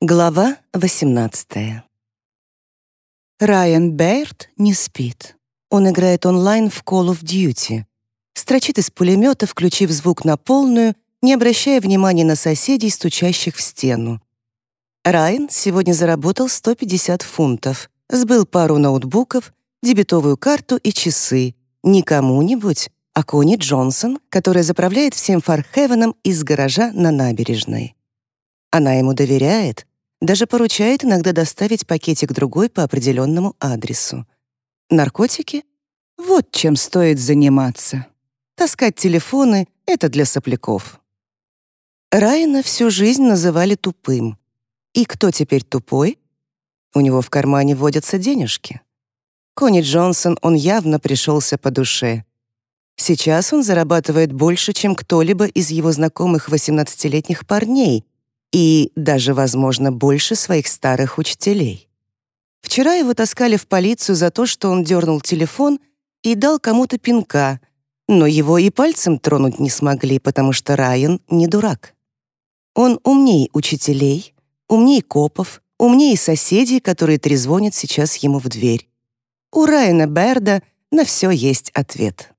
Глава 18 Райан Бэйрд не спит. Он играет онлайн в Call of Duty. Строчит из пулемета, включив звук на полную, не обращая внимания на соседей, стучащих в стену. Райан сегодня заработал 150 фунтов, сбыл пару ноутбуков, дебетовую карту и часы. Не кому-нибудь, а Кони Джонсон, которая заправляет всем Фархевеном из гаража на набережной. Она ему доверяет, даже поручает иногда доставить пакетик другой по определенному адресу. Наркотики? Вот чем стоит заниматься. Таскать телефоны — это для сопляков. Райана всю жизнь называли тупым. И кто теперь тупой? У него в кармане водятся денежки. Кони Джонсон он явно пришелся по душе. Сейчас он зарабатывает больше, чем кто-либо из его знакомых 18-летних парней, и даже, возможно, больше своих старых учителей. Вчера его таскали в полицию за то, что он дернул телефон и дал кому-то пинка, но его и пальцем тронуть не смогли, потому что Райан не дурак. Он умней учителей, умней копов, умней соседей, которые трезвонят сейчас ему в дверь. У Райана Берда на все есть ответ.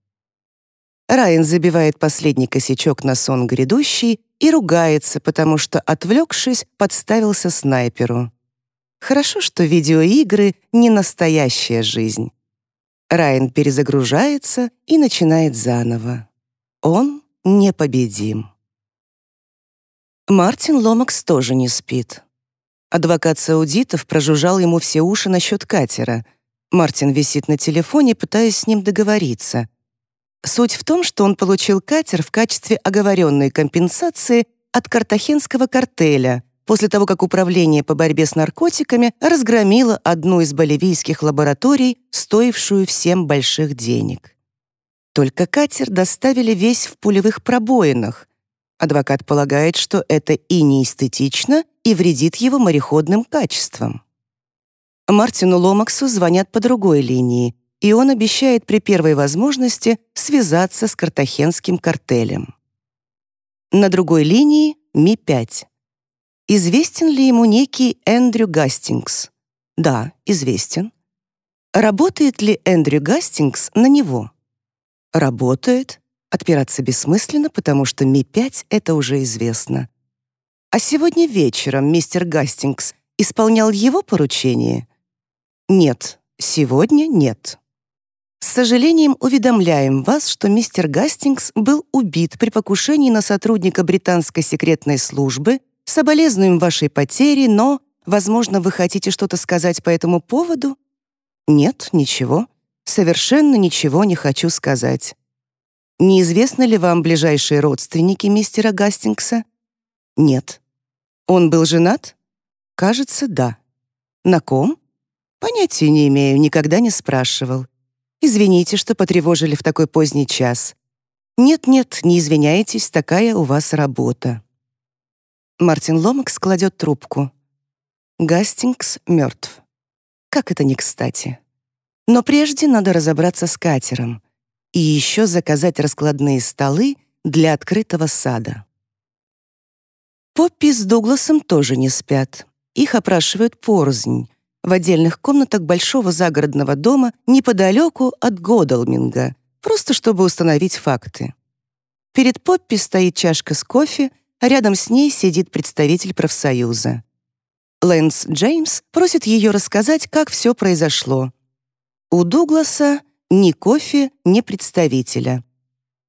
Райан забивает последний косячок на сон грядущий и ругается, потому что, отвлекшись, подставился снайперу. Хорошо, что видеоигры — не настоящая жизнь. Райан перезагружается и начинает заново. Он непобедим. Мартин Ломакс тоже не спит. Адвокат саудитов прожужжал ему все уши насчет катера. Мартин висит на телефоне, пытаясь с ним договориться — Суть в том, что он получил катер в качестве оговоренной компенсации от картахенского картеля после того, как Управление по борьбе с наркотиками разгромило одну из боливийских лабораторий, стоившую всем больших денег. Только катер доставили весь в пулевых пробоинах. Адвокат полагает, что это и неэстетично, и вредит его мореходным качествам. Мартину Ломаксу звонят по другой линии, и он обещает при первой возможности связаться с картахенским картелем. На другой линии — Ми-5. Известен ли ему некий Эндрю Гастингс? Да, известен. Работает ли Эндрю Гастингс на него? Работает. Отпираться бессмысленно, потому что Ми-5 — это уже известно. А сегодня вечером мистер Гастингс исполнял его поручение? Нет, сегодня нет. С сожалением уведомляем вас, что мистер Гастингс был убит при покушении на сотрудника британской секретной службы. Соболезнуем вашей потере, но, возможно, вы хотите что-то сказать по этому поводу? Нет, ничего. Совершенно ничего не хочу сказать. Неизвестны ли вам ближайшие родственники мистера Гастингса? Нет. Он был женат? Кажется, да. На ком? Понятия не имею, никогда не спрашивал. Извините, что потревожили в такой поздний час. Нет-нет, не извиняйтесь, такая у вас работа. Мартин Ломакс кладет трубку. Гастингс мертв. Как это не кстати. Но прежде надо разобраться с катером и еще заказать раскладные столы для открытого сада. Поппи с Дугласом тоже не спят. Их опрашивают порознь, в отдельных комнатах большого загородного дома неподалеку от Годалминга, просто чтобы установить факты. Перед Поппи стоит чашка с кофе, а рядом с ней сидит представитель профсоюза. Лэнс Джеймс просит ее рассказать, как все произошло. У Дугласа ни кофе, ни представителя.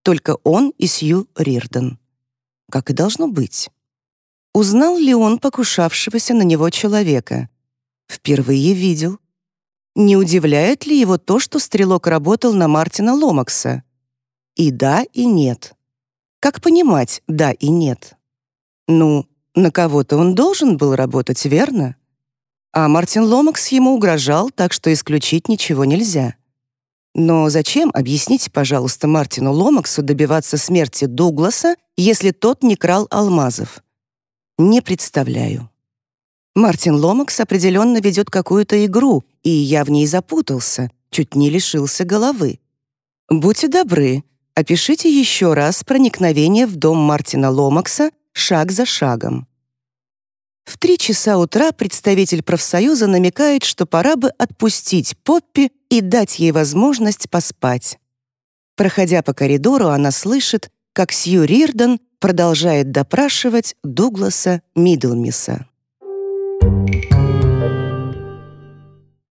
Только он и Сью Рирден. Как и должно быть. Узнал ли он покушавшегося на него человека? Впервые видел. Не удивляет ли его то, что стрелок работал на Мартина Ломакса? И да, и нет. Как понимать «да» и «нет»? Ну, на кого-то он должен был работать, верно? А Мартин Ломакс ему угрожал, так что исключить ничего нельзя. Но зачем, объясните, пожалуйста, Мартину Ломаксу добиваться смерти Дугласа, если тот не крал алмазов? Не представляю. Мартин Ломакс определенно ведет какую-то игру, и я в ней запутался, чуть не лишился головы. Будьте добры, опишите еще раз проникновение в дом Мартина Ломакса шаг за шагом. В три часа утра представитель профсоюза намекает, что пора бы отпустить Поппи и дать ей возможность поспать. Проходя по коридору, она слышит, как Сью Рирден продолжает допрашивать Дугласа Мидлмиса.